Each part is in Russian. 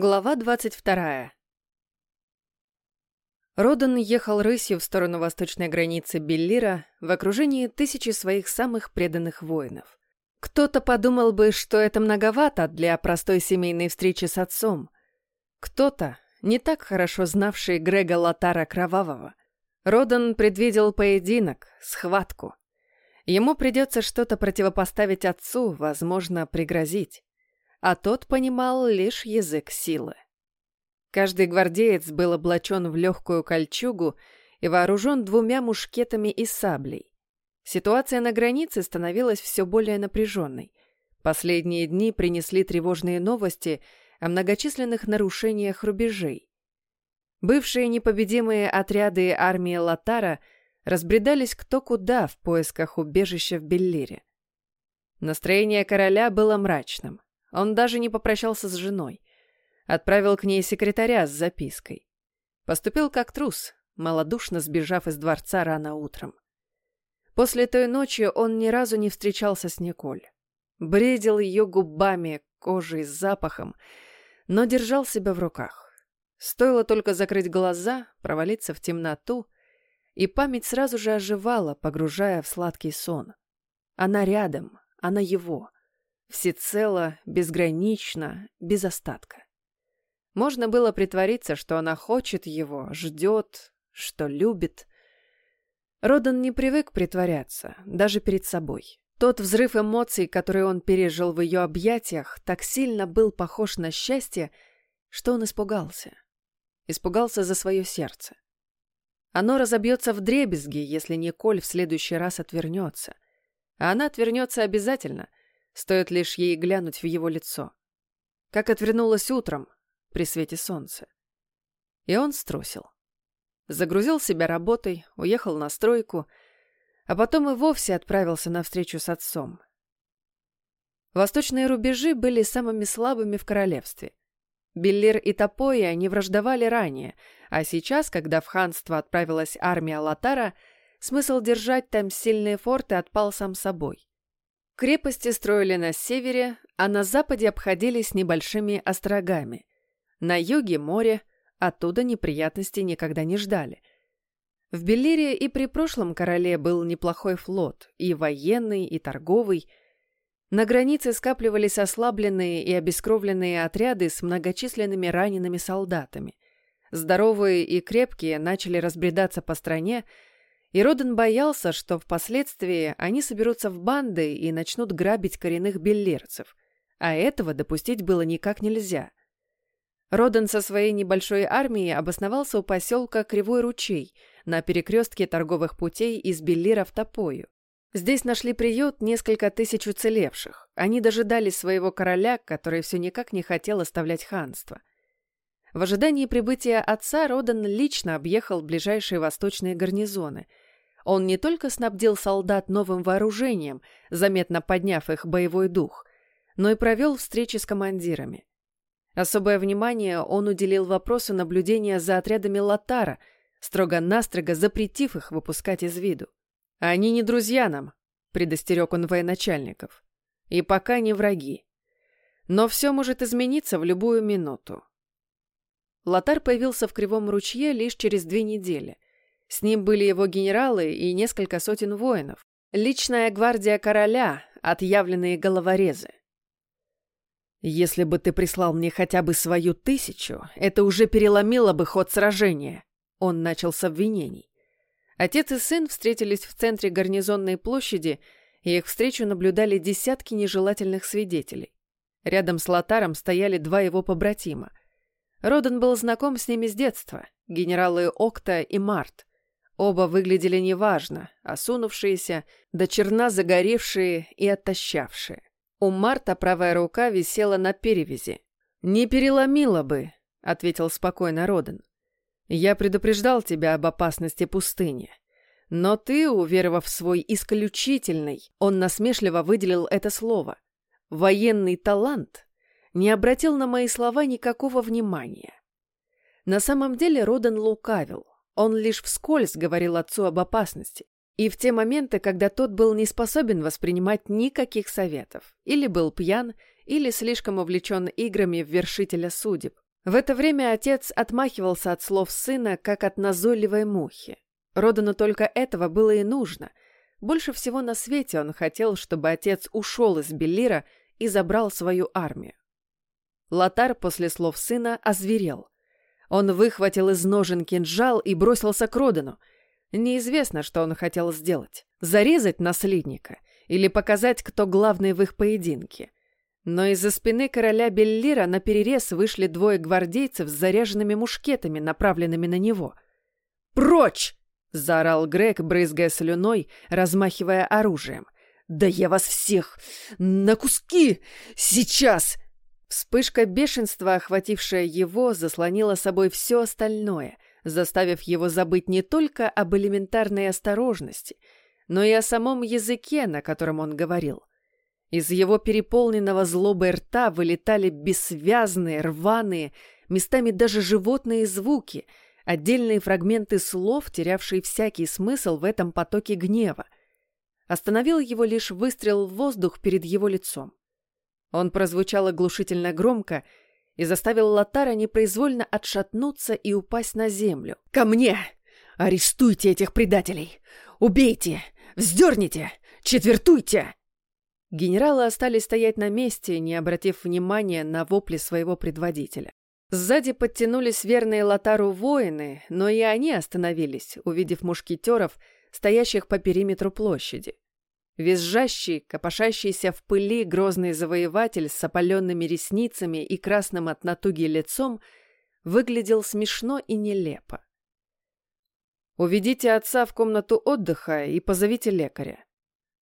Глава 22. Родан ехал рысью в сторону восточной границы Беллира в окружении тысячи своих самых преданных воинов. Кто-то подумал бы, что это многовато для простой семейной встречи с отцом. Кто-то, не так хорошо знавший Грега Латара Кровавого. Родан предвидел поединок, схватку. Ему придется что-то противопоставить отцу, возможно, пригрозить а тот понимал лишь язык силы. Каждый гвардеец был облачен в легкую кольчугу и вооружен двумя мушкетами и саблей. Ситуация на границе становилась все более напряженной. Последние дни принесли тревожные новости о многочисленных нарушениях рубежей. Бывшие непобедимые отряды армии Латара разбредались кто куда в поисках убежища в Беллире. Настроение короля было мрачным. Он даже не попрощался с женой. Отправил к ней секретаря с запиской. Поступил как трус, малодушно сбежав из дворца рано утром. После той ночи он ни разу не встречался с Николь. Бредил ее губами, кожей, запахом, но держал себя в руках. Стоило только закрыть глаза, провалиться в темноту, и память сразу же оживала, погружая в сладкий сон. Она рядом, она его — Всецело, безгранично, без остатка. Можно было притвориться, что она хочет его, ждет, что любит. Родан не привык притворяться, даже перед собой. Тот взрыв эмоций, который он пережил в ее объятиях, так сильно был похож на счастье, что он испугался. Испугался за свое сердце. Оно разобьется в дребезги, если Николь в следующий раз отвернется. А она отвернется обязательно, Стоит лишь ей глянуть в его лицо. Как отвернулась утром при свете солнца. И он струсил. Загрузил себя работой, уехал на стройку, а потом и вовсе отправился на встречу с отцом. Восточные рубежи были самыми слабыми в королевстве. Беллир и Топои они враждовали ранее, а сейчас, когда в ханство отправилась армия Латара, смысл держать там сильные форты отпал сам собой. Крепости строили на севере, а на западе обходились небольшими острогами. На юге море, оттуда неприятностей никогда не ждали. В Беллире и при прошлом короле был неплохой флот, и военный, и торговый. На границе скапливались ослабленные и обескровленные отряды с многочисленными ранеными солдатами. Здоровые и крепкие начали разбредаться по стране, и Роден боялся, что впоследствии они соберутся в банды и начнут грабить коренных беллерцев, а этого допустить было никак нельзя. Роден со своей небольшой армией обосновался у поселка Кривой ручей на перекрестке торговых путей из Беллира в Топою. Здесь нашли приют несколько тысяч уцелевших. Они дожидались своего короля, который все никак не хотел оставлять ханство. В ожидании прибытия отца Родан лично объехал ближайшие восточные гарнизоны. Он не только снабдил солдат новым вооружением, заметно подняв их боевой дух, но и провел встречи с командирами. Особое внимание он уделил вопросу наблюдения за отрядами Латара, строго-настрого запретив их выпускать из виду. «Они не друзья нам», — предостерег он военачальников. «И пока не враги. Но все может измениться в любую минуту. Лотар появился в Кривом ручье лишь через две недели. С ним были его генералы и несколько сотен воинов. Личная гвардия короля, отъявленные головорезы. «Если бы ты прислал мне хотя бы свою тысячу, это уже переломило бы ход сражения», — он начал с обвинений. Отец и сын встретились в центре гарнизонной площади, и их встречу наблюдали десятки нежелательных свидетелей. Рядом с Лотаром стояли два его побратима. Родан был знаком с ними с детства, генералы Окта и Март. Оба выглядели неважно, осунувшиеся, до черна загоревшие и оттощавшие. У Марта правая рука висела на перевязи. «Не переломила бы», — ответил спокойно Родан. «Я предупреждал тебя об опасности пустыни. Но ты, уверовав в свой исключительный, он насмешливо выделил это слово, военный талант, не обратил на мои слова никакого внимания. На самом деле Родан лукавил. Он лишь вскользь говорил отцу об опасности. И в те моменты, когда тот был не способен воспринимать никаких советов, или был пьян, или слишком увлечен играми в вершителя судеб. В это время отец отмахивался от слов сына, как от назойливой мухи. Родану только этого было и нужно. Больше всего на свете он хотел, чтобы отец ушел из Беллира и забрал свою армию. Лотар после слов сына озверел. Он выхватил из ножен кинжал и бросился к Родану. Неизвестно, что он хотел сделать. Зарезать наследника или показать, кто главный в их поединке. Но из-за спины короля Беллира на перерез вышли двое гвардейцев с заряженными мушкетами, направленными на него. «Прочь!» — заорал Грег, брызгая слюной, размахивая оружием. «Да я вас всех на куски! Сейчас!» Вспышка бешенства, охватившая его, заслонила собой все остальное, заставив его забыть не только об элементарной осторожности, но и о самом языке, на котором он говорил. Из его переполненного злобой рта вылетали бессвязные, рваные, местами даже животные звуки, отдельные фрагменты слов, терявшие всякий смысл в этом потоке гнева. Остановил его лишь выстрел в воздух перед его лицом. Он прозвучал оглушительно громко и заставил Латара непроизвольно отшатнуться и упасть на землю. «Ко мне! Арестуйте этих предателей! Убейте! Вздерните! Четвертуйте!» Генералы остались стоять на месте, не обратив внимания на вопли своего предводителя. Сзади подтянулись верные Лотару воины, но и они остановились, увидев мушкетеров, стоящих по периметру площади. Визжащий, копошащийся в пыли грозный завоеватель с опаленными ресницами и красным от натуги лицом выглядел смешно и нелепо. «Уведите отца в комнату отдыха и позовите лекаря.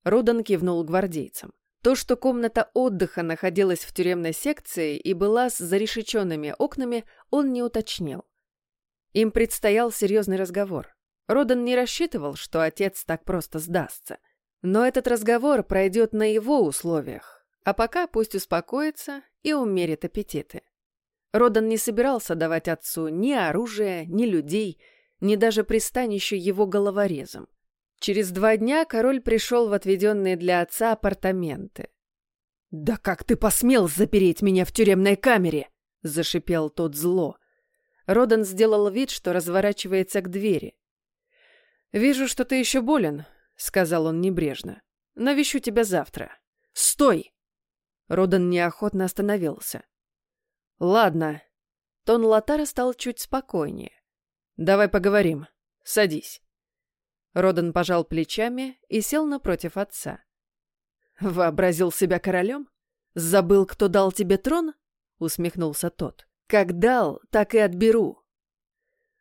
Родан кивнул гвардейцам. То, что комната отдыха находилась в тюремной секции и была с зарешеченными окнами, он не уточнил. Им предстоял серьезный разговор. Родан не рассчитывал, что отец так просто сдастся. Но этот разговор пройдет на его условиях, а пока пусть успокоится и умерит аппетиты. Родан не собирался давать отцу ни оружия, ни людей, ни даже пристанище его головорезом. Через два дня король пришел в отведенные для отца апартаменты. «Да как ты посмел запереть меня в тюремной камере?» — зашипел тот зло. Родан сделал вид, что разворачивается к двери. «Вижу, что ты еще болен», — сказал он небрежно. «Навещу тебя завтра». «Стой!» Родан неохотно остановился. «Ладно». Тон Латара стал чуть спокойнее. «Давай поговорим. Садись». Родан пожал плечами и сел напротив отца. «Вообразил себя королем? Забыл, кто дал тебе трон?» — усмехнулся тот. «Как дал, так и отберу».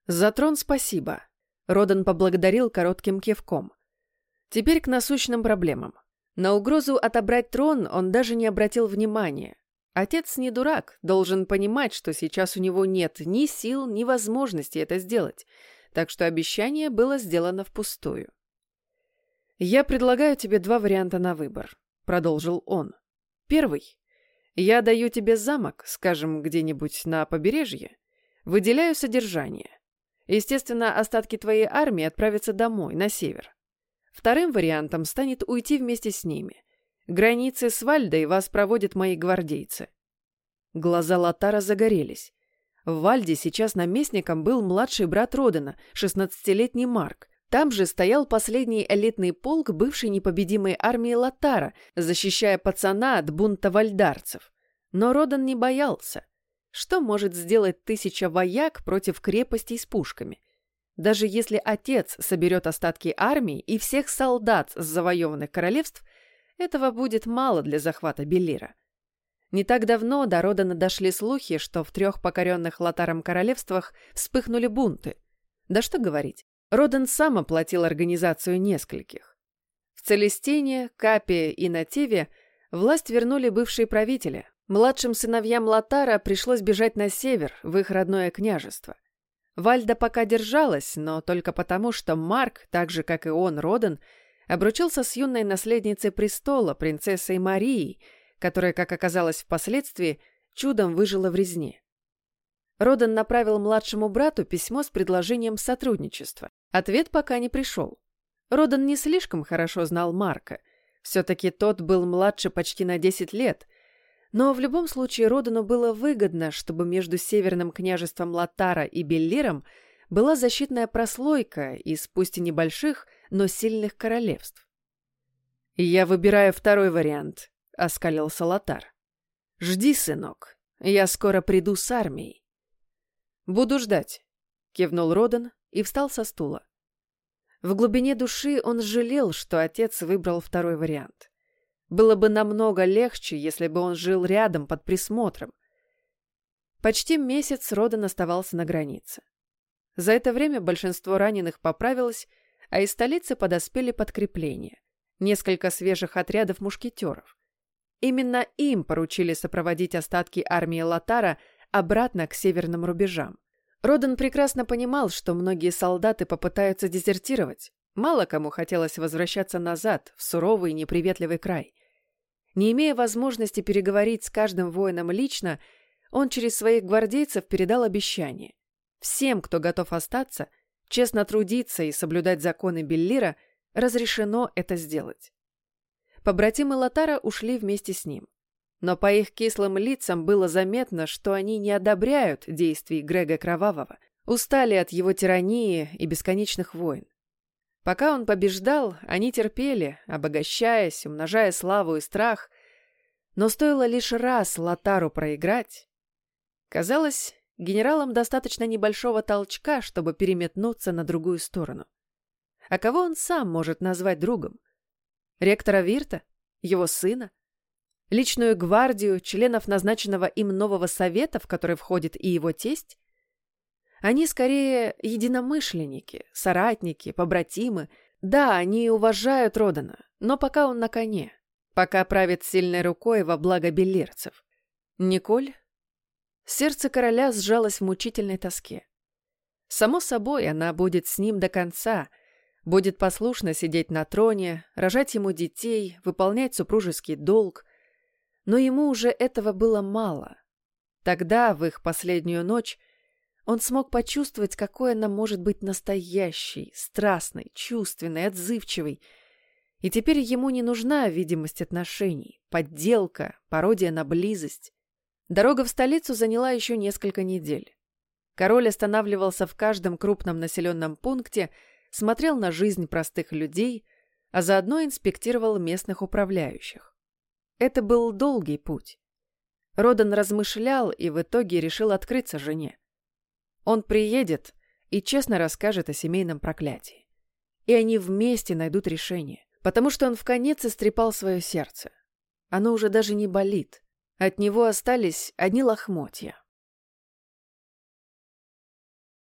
«За трон спасибо», — Родан поблагодарил коротким кивком. «Теперь к насущным проблемам. На угрозу отобрать трон он даже не обратил внимания. Отец не дурак, должен понимать, что сейчас у него нет ни сил, ни возможности это сделать так что обещание было сделано впустую. «Я предлагаю тебе два варианта на выбор», — продолжил он. «Первый. Я даю тебе замок, скажем, где-нибудь на побережье, выделяю содержание. Естественно, остатки твоей армии отправятся домой, на север. Вторым вариантом станет уйти вместе с ними. Границы с Вальдой вас проводят мои гвардейцы». Глаза Латара загорелись. В Вальде сейчас наместником был младший брат Родена, 16-летний Марк. Там же стоял последний элитный полк бывшей непобедимой армии Латара, защищая пацана от бунта вальдарцев. Но Родан не боялся. Что может сделать тысяча вояк против крепостей с пушками? Даже если отец соберет остатки армии и всех солдат с завоеванных королевств, этого будет мало для захвата Беллира. Не так давно до Родана дошли слухи, что в трех покоренных Лотаром королевствах вспыхнули бунты. Да что говорить, Родан сам оплатил организацию нескольких. В Целестине, Капе и Нативе власть вернули бывшие правители. Младшим сыновьям Лотара пришлось бежать на север, в их родное княжество. Вальда пока держалась, но только потому, что Марк, так же, как и он, Родан, обручился с юной наследницей престола, принцессой Марией, которая, как оказалось впоследствии, чудом выжила в резне. Родан направил младшему брату письмо с предложением сотрудничества. Ответ пока не пришел. Родан не слишком хорошо знал Марка. Все-таки тот был младше почти на 10 лет. Но в любом случае Родану было выгодно, чтобы между Северным княжеством Латара и Беллиром была защитная прослойка из пусть и небольших, но сильных королевств. «Я выбираю второй вариант», — оскалился Латар. «Жди, сынок, я скоро приду с армией». «Буду ждать», — кивнул Родан и встал со стула. В глубине души он жалел, что отец выбрал второй вариант. Было бы намного легче, если бы он жил рядом под присмотром. Почти месяц Родан оставался на границе. За это время большинство раненых поправилось, а из столицы подоспели подкрепления. Несколько свежих отрядов мушкетеров. Именно им поручили сопроводить остатки армии Латара обратно к северным рубежам. Родан прекрасно понимал, что многие солдаты попытаются дезертировать. Мало кому хотелось возвращаться назад, в суровый и неприветливый край. Не имея возможности переговорить с каждым воином лично, он через своих гвардейцев передал обещание. Всем, кто готов остаться, честно трудиться и соблюдать законы Беллира, разрешено это сделать. Побратимы Латара ушли вместе с ним. Но по их кислым лицам было заметно, что они не одобряют действий Грега Кровавого, устали от его тирании и бесконечных войн. Пока он побеждал, они терпели, обогащаясь, умножая славу и страх. Но стоило лишь раз Латару проиграть. Казалось, генералам достаточно небольшого толчка, чтобы переметнуться на другую сторону. А кого он сам может назвать другом? Ректора Вирта? Его сына? Личную гвардию, членов назначенного им нового совета, в который входит и его тесть? Они скорее единомышленники, соратники, побратимы. Да, они уважают Родана, но пока он на коне, пока правит сильной рукой во благо беллерцев. Николь? Сердце короля сжалось в мучительной тоске. Само собой, она будет с ним до конца, будет послушно сидеть на троне, рожать ему детей, выполнять супружеский долг. Но ему уже этого было мало. Тогда, в их последнюю ночь, он смог почувствовать, какой она может быть настоящей, страстной, чувственной, отзывчивой. И теперь ему не нужна видимость отношений, подделка, пародия на близость. Дорога в столицу заняла еще несколько недель. Король останавливался в каждом крупном населенном пункте, смотрел на жизнь простых людей, а заодно инспектировал местных управляющих. Это был долгий путь. Родан размышлял и в итоге решил открыться жене. Он приедет и честно расскажет о семейном проклятии. И они вместе найдут решение, потому что он в конец истрепал свое сердце. Оно уже даже не болит. От него остались одни лохмотья.